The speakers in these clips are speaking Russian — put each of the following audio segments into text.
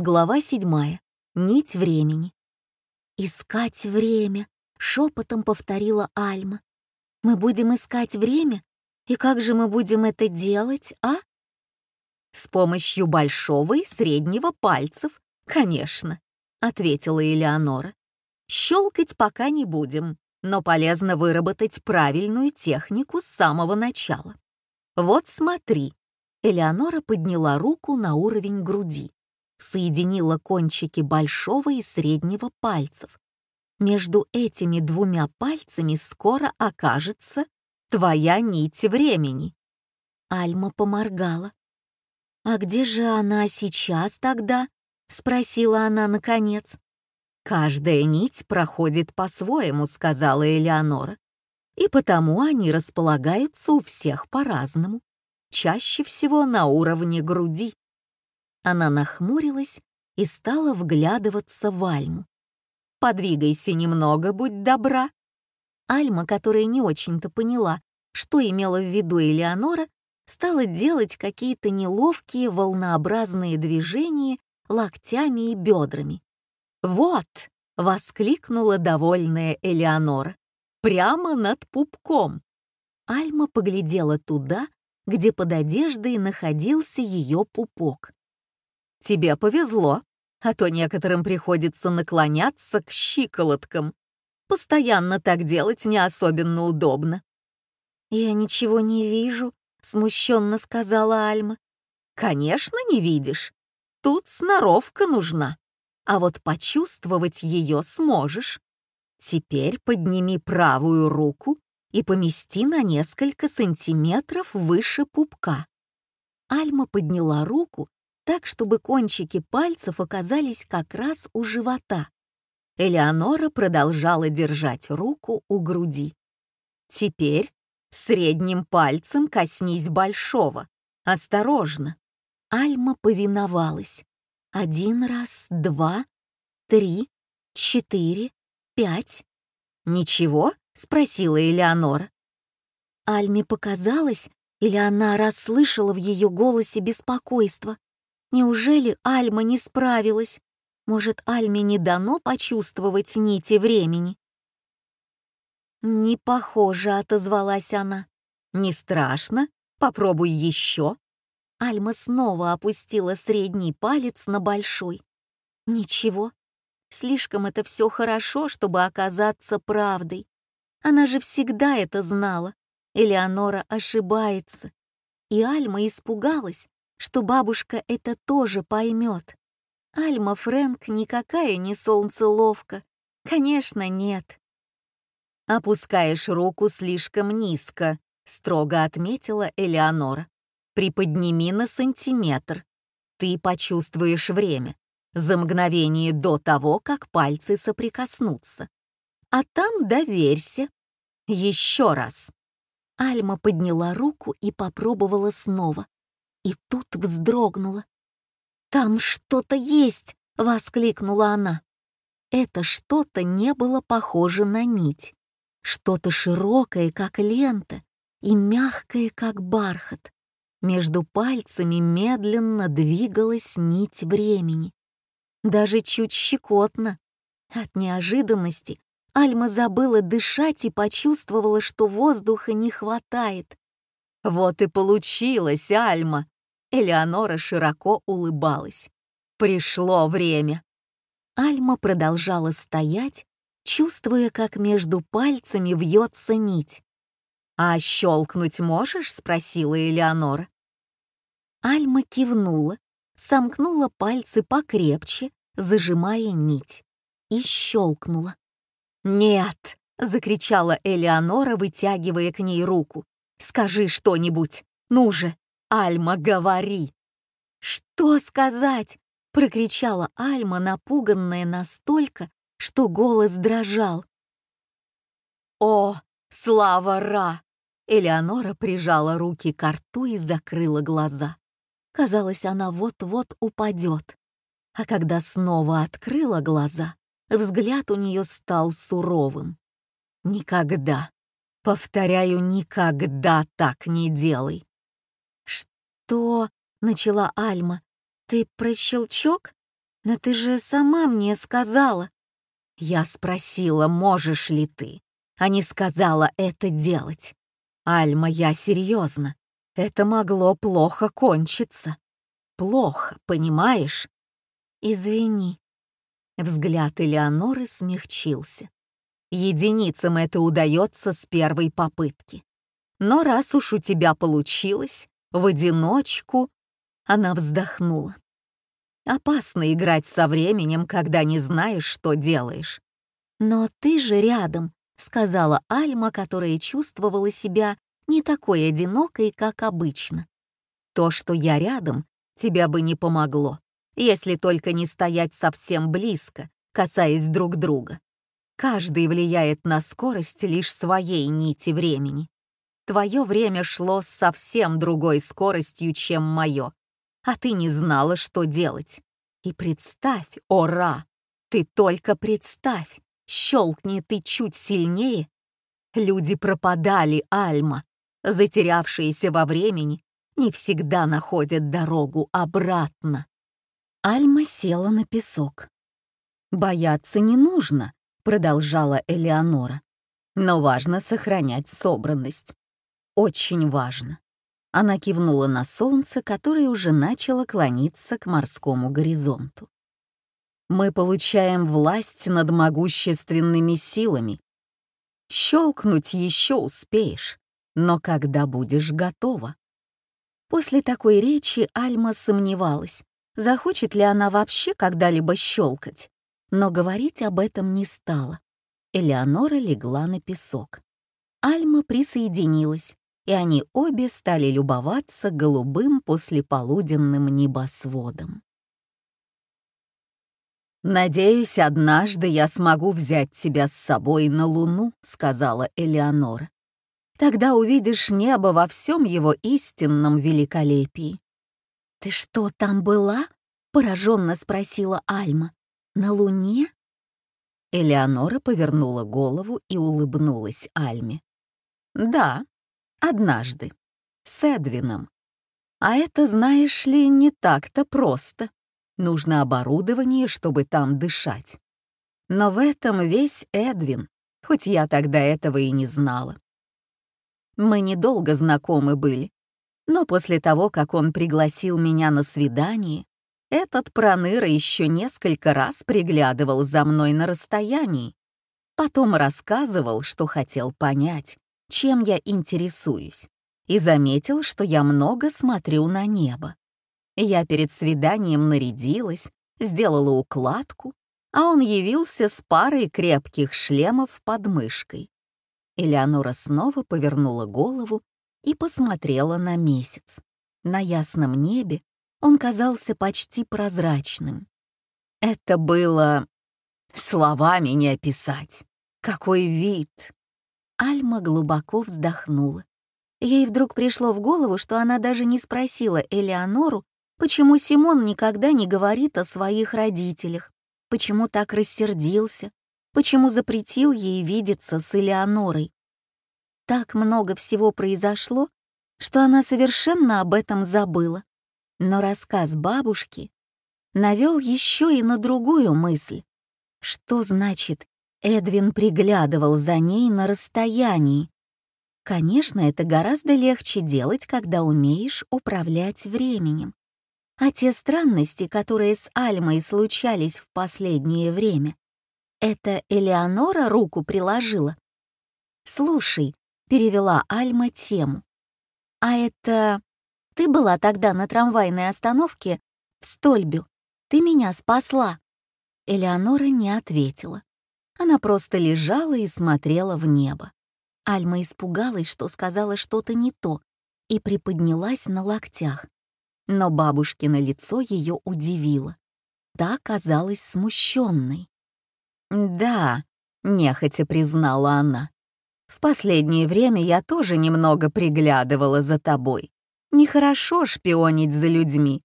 Глава седьмая. Нить времени. «Искать время», — шепотом повторила Альма. «Мы будем искать время? И как же мы будем это делать, а?» «С помощью большого и среднего пальцев, конечно», — ответила Элеонора. «Щелкать пока не будем, но полезно выработать правильную технику с самого начала. Вот смотри». Элеонора подняла руку на уровень груди соединила кончики большого и среднего пальцев. Между этими двумя пальцами скоро окажется твоя нить времени. Альма поморгала. «А где же она сейчас тогда?» — спросила она наконец. «Каждая нить проходит по-своему», — сказала Элеонора. «И потому они располагаются у всех по-разному, чаще всего на уровне груди. Она нахмурилась и стала вглядываться в Альму. «Подвигайся немного, будь добра». Альма, которая не очень-то поняла, что имела в виду Элеонора, стала делать какие-то неловкие волнообразные движения локтями и бедрами. «Вот!» — воскликнула довольная Элеонора. «Прямо над пупком!» Альма поглядела туда, где под одеждой находился ее пупок. Тебе повезло, а то некоторым приходится наклоняться к щиколоткам. Постоянно так делать не особенно удобно. «Я ничего не вижу», — смущенно сказала Альма. «Конечно, не видишь. Тут сноровка нужна. А вот почувствовать ее сможешь. Теперь подними правую руку и помести на несколько сантиметров выше пупка». Альма подняла руку так, чтобы кончики пальцев оказались как раз у живота. Элеонора продолжала держать руку у груди. «Теперь средним пальцем коснись большого. Осторожно!» Альма повиновалась. Один раз, два, три, четыре, пять. «Ничего?» — спросила Элеонора. Альме показалось, или она расслышала в ее голосе беспокойство. Неужели Альма не справилась? Может, Альме не дано почувствовать нити времени? «Не похоже», — отозвалась она. «Не страшно? Попробуй еще». Альма снова опустила средний палец на большой. «Ничего. Слишком это все хорошо, чтобы оказаться правдой. Она же всегда это знала. Элеонора ошибается. И Альма испугалась, что бабушка это тоже поймет. Альма Фрэнк никакая не солнцеловка. Конечно, нет. «Опускаешь руку слишком низко», — строго отметила Элеонора. «Приподними на сантиметр. Ты почувствуешь время, за мгновение до того, как пальцы соприкоснутся. А там доверься. Еще раз». Альма подняла руку и попробовала снова и тут вздрогнула. «Там что-то есть!» — воскликнула она. Это что-то не было похоже на нить. Что-то широкое, как лента, и мягкое, как бархат. Между пальцами медленно двигалась нить времени. Даже чуть щекотно. От неожиданности Альма забыла дышать и почувствовала, что воздуха не хватает. «Вот и получилось, Альма!» Элеонора широко улыбалась. «Пришло время!» Альма продолжала стоять, чувствуя, как между пальцами вьется нить. «А щелкнуть можешь?» — спросила Элеонора. Альма кивнула, сомкнула пальцы покрепче, зажимая нить, и щелкнула. «Нет!» — закричала Элеонора, вытягивая к ней руку. Скажи что-нибудь. Ну же, Альма, говори!» «Что сказать?» — прокричала Альма, напуганная настолько, что голос дрожал. «О, слава Ра!» Элеонора прижала руки к рту и закрыла глаза. Казалось, она вот-вот упадет. А когда снова открыла глаза, взгляд у нее стал суровым. «Никогда, Повторяю, никогда так не делай. Что? Начала Альма. Ты про щелчок? «Но ты же сама мне сказала». Я спросила, можешь ли ты, а не сказала это делать. Альма, я серьезно. Это могло плохо кончиться. Плохо, понимаешь? Извини. Взгляд Элеоноры смягчился. Единицам это удается с первой попытки. Но раз уж у тебя получилось, в одиночку, она вздохнула. Опасно играть со временем, когда не знаешь, что делаешь. «Но ты же рядом», — сказала Альма, которая чувствовала себя не такой одинокой, как обычно. «То, что я рядом, тебя бы не помогло, если только не стоять совсем близко, касаясь друг друга. Каждый влияет на скорость лишь своей нити времени. Твое время шло с совсем другой скоростью, чем мое а ты не знала, что делать. И представь, ора, ты только представь, щелкни ты чуть сильнее. Люди пропадали, Альма, затерявшиеся во времени, не всегда находят дорогу обратно. Альма села на песок. «Бояться не нужно», — продолжала Элеонора. «Но важно сохранять собранность. Очень важно. Она кивнула на солнце, которое уже начало клониться к морскому горизонту. «Мы получаем власть над могущественными силами. Щелкнуть еще успеешь, но когда будешь готова?» После такой речи Альма сомневалась, захочет ли она вообще когда-либо щелкать, но говорить об этом не стала. Элеонора легла на песок. Альма присоединилась, и они обе стали любоваться голубым послеполуденным небосводом. «Надеюсь, однажды я смогу взять тебя с собой на Луну», — сказала Элеонора. «Тогда увидишь небо во всем его истинном великолепии». «Ты что, там была?» — пораженно спросила Альма. «На Луне?» Элеонора повернула голову и улыбнулась Альме. «Да, Однажды. С Эдвином. А это, знаешь ли, не так-то просто. Нужно оборудование, чтобы там дышать. Но в этом весь Эдвин, хоть я тогда этого и не знала. Мы недолго знакомы были, но после того, как он пригласил меня на свидание, этот проныра еще несколько раз приглядывал за мной на расстоянии. Потом рассказывал, что хотел понять, чем я интересуюсь, и заметил, что я много смотрю на небо. Я перед свиданием нарядилась, сделала укладку, а он явился с парой крепких шлемов под мышкой. Элеонора снова повернула голову и посмотрела на месяц. На ясном небе он казался почти прозрачным. Это было... словами не описать. Какой вид, Альма глубоко вздохнула. Ей вдруг пришло в голову, что она даже не спросила Элеонору, почему Симон никогда не говорит о своих родителях, почему так рассердился, почему запретил ей видеться с Элеонорой. Так много всего произошло, что она совершенно об этом забыла. Но рассказ бабушки навел еще и на другую мысль. Что значит Эдвин приглядывал за ней на расстоянии. Конечно, это гораздо легче делать, когда умеешь управлять временем. А те странности, которые с Альмой случались в последнее время, это Элеонора руку приложила? «Слушай», — перевела Альма тему, «а это... Ты была тогда на трамвайной остановке в Стольбю. Ты меня спасла». Элеонора не ответила. Она просто лежала и смотрела в небо. Альма испугалась, что сказала что-то не то, и приподнялась на локтях. Но бабушкино лицо ее удивило. Та казалась смущенной. «Да», — нехотя признала она, — «в последнее время я тоже немного приглядывала за тобой. Нехорошо шпионить за людьми,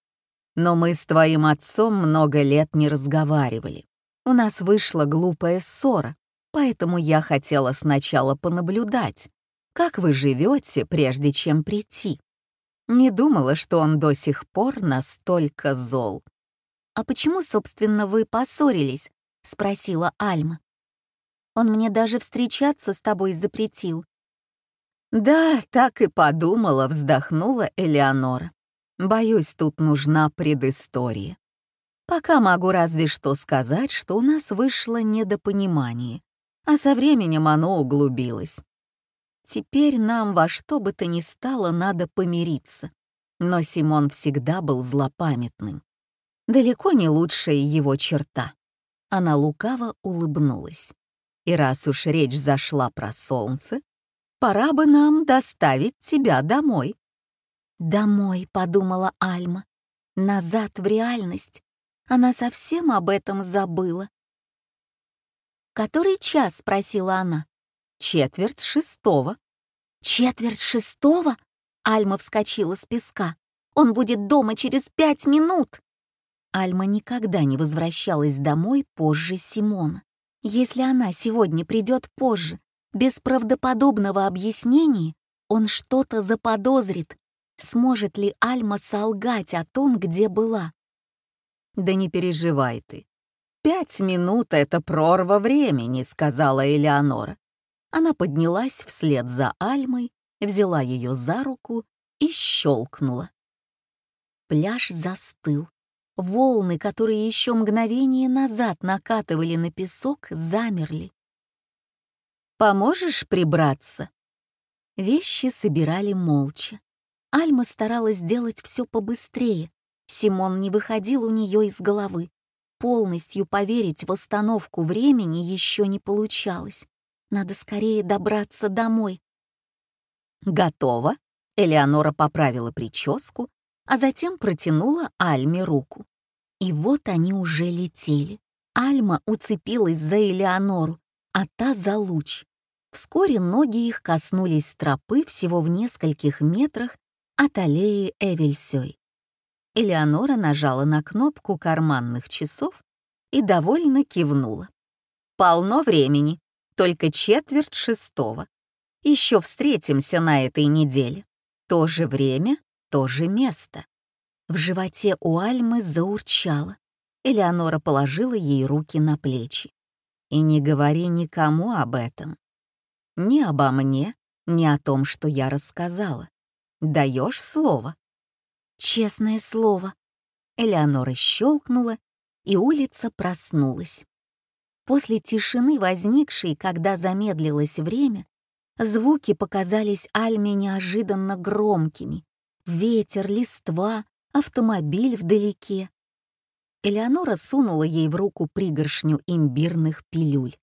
но мы с твоим отцом много лет не разговаривали. У нас вышла глупая ссора, поэтому я хотела сначала понаблюдать, как вы живете, прежде чем прийти. Не думала, что он до сих пор настолько зол. «А почему, собственно, вы поссорились?» — спросила Альма. «Он мне даже встречаться с тобой запретил». «Да, так и подумала», — вздохнула Элеонора. «Боюсь, тут нужна предыстория. Пока могу разве что сказать, что у нас вышло недопонимание, а со временем оно углубилось. Теперь нам во что бы то ни стало надо помириться. Но Симон всегда был злопамятным. Далеко не лучшая его черта. Она лукаво улыбнулась. И раз уж речь зашла про солнце, пора бы нам доставить тебя домой. «Домой», — подумала Альма. «Назад в реальность. Она совсем об этом забыла». «Который час?» — спросила она. «Четверть шестого». «Четверть шестого?» Альма вскочила с песка. «Он будет дома через пять минут!» Альма никогда не возвращалась домой позже Симона. Если она сегодня придет позже, без правдоподобного объяснения, он что-то заподозрит. Сможет ли Альма солгать о том, где была? «Да не переживай ты. Пять минут — это прорва времени», — сказала Элеонора. Она поднялась вслед за Альмой взяла ее за руку и щелкнула. Пляж застыл. Волны, которые еще мгновение назад накатывали на песок, замерли. «Поможешь прибраться?» Вещи собирали молча. Альма старалась сделать все побыстрее. Симон не выходил у нее из головы. Полностью поверить в остановку времени еще не получалось. Надо скорее добраться домой, «Готово?» Элеонора поправила прическу, а затем протянула Альме руку. И вот они уже летели. Альма уцепилась за Элеонору, а та за луч. Вскоре ноги их коснулись тропы всего в нескольких метрах от аллеи Эвельсёй. Элеонора нажала на кнопку карманных часов и довольно кивнула. «Полно времени, только четверть шестого. Еще встретимся на этой неделе. То же время, то же место. В животе у Альмы заурчало. Элеонора положила ей руки на плечи. И не говори никому об этом. Ни обо мне, ни о том, что я рассказала. Даешь слово? Честное слово. Элеонора щелкнула, и улица проснулась. После тишины, возникшей, когда замедлилось время, Звуки показались Альме неожиданно громкими. Ветер, листва, автомобиль вдалеке. Элеонора сунула ей в руку пригоршню имбирных пилюль.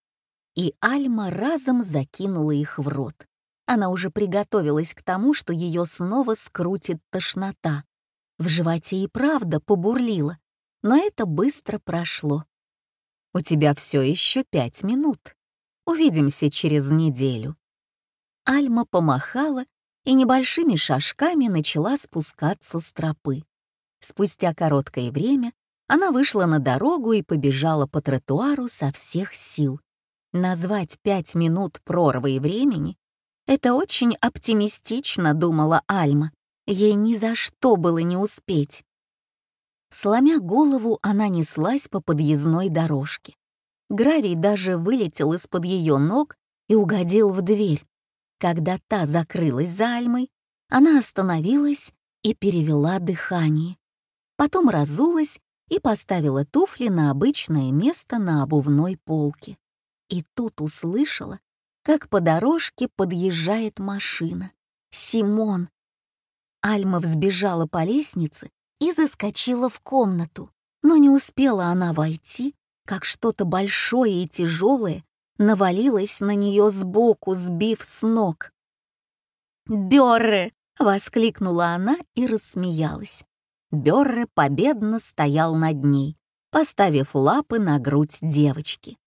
И Альма разом закинула их в рот. Она уже приготовилась к тому, что ее снова скрутит тошнота. В животе и правда побурлила, но это быстро прошло. «У тебя все еще пять минут. Увидимся через неделю», Альма помахала и небольшими шажками начала спускаться с тропы. Спустя короткое время она вышла на дорогу и побежала по тротуару со всех сил. Назвать пять минут прорвой времени — это очень оптимистично, думала Альма. Ей ни за что было не успеть. Сломя голову, она неслась по подъездной дорожке. Гравий даже вылетел из-под ее ног и угодил в дверь. Когда та закрылась за Альмой, она остановилась и перевела дыхание. Потом разулась и поставила туфли на обычное место на обувной полке. И тут услышала, как по дорожке подъезжает машина. Симон. Альма взбежала по лестнице и заскочила в комнату. Но не успела она войти, как что-то большое и тяжелое навалилась на нее сбоку, сбив с ног. «Бёрре!» — воскликнула она и рассмеялась. Бёрре победно стоял над ней, поставив лапы на грудь девочки.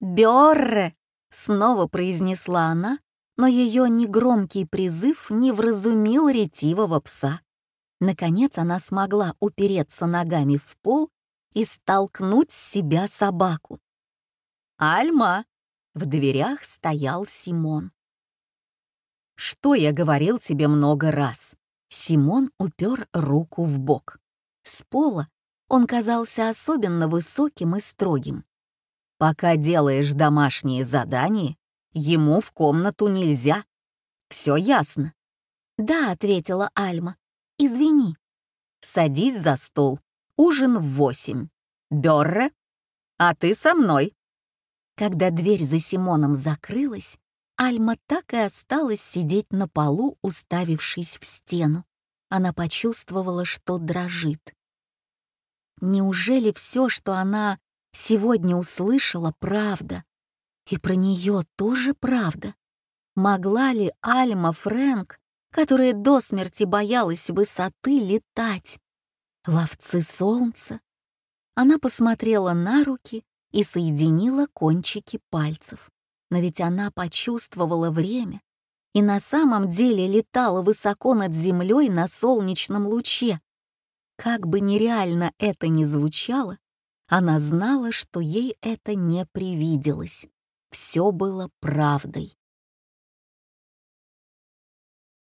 «Бёрре!» — снова произнесла она, но ее негромкий призыв не вразумил ретивого пса. Наконец она смогла упереться ногами в пол и столкнуть с себя собаку. «Альма!» В дверях стоял Симон. «Что я говорил тебе много раз?» Симон упер руку в бок. С пола Он казался особенно высоким и строгим. «Пока делаешь домашние задания, ему в комнату нельзя. Все ясно?» «Да», — ответила Альма. «Извини». «Садись за стол. Ужин в восемь. Берре, а ты со мной». Когда дверь за Симоном закрылась, Альма так и осталась сидеть на полу, уставившись в стену. Она почувствовала, что дрожит. Неужели все, что она сегодня услышала, правда? И про нее тоже правда? Могла ли Альма Фрэнк, которая до смерти боялась высоты, летать? Ловцы солнца? Она посмотрела на руки и соединила кончики пальцев. Но ведь она почувствовала время и на самом деле летала высоко над землей на солнечном луче. Как бы нереально это ни звучало, она знала, что ей это не привиделось. Все было правдой.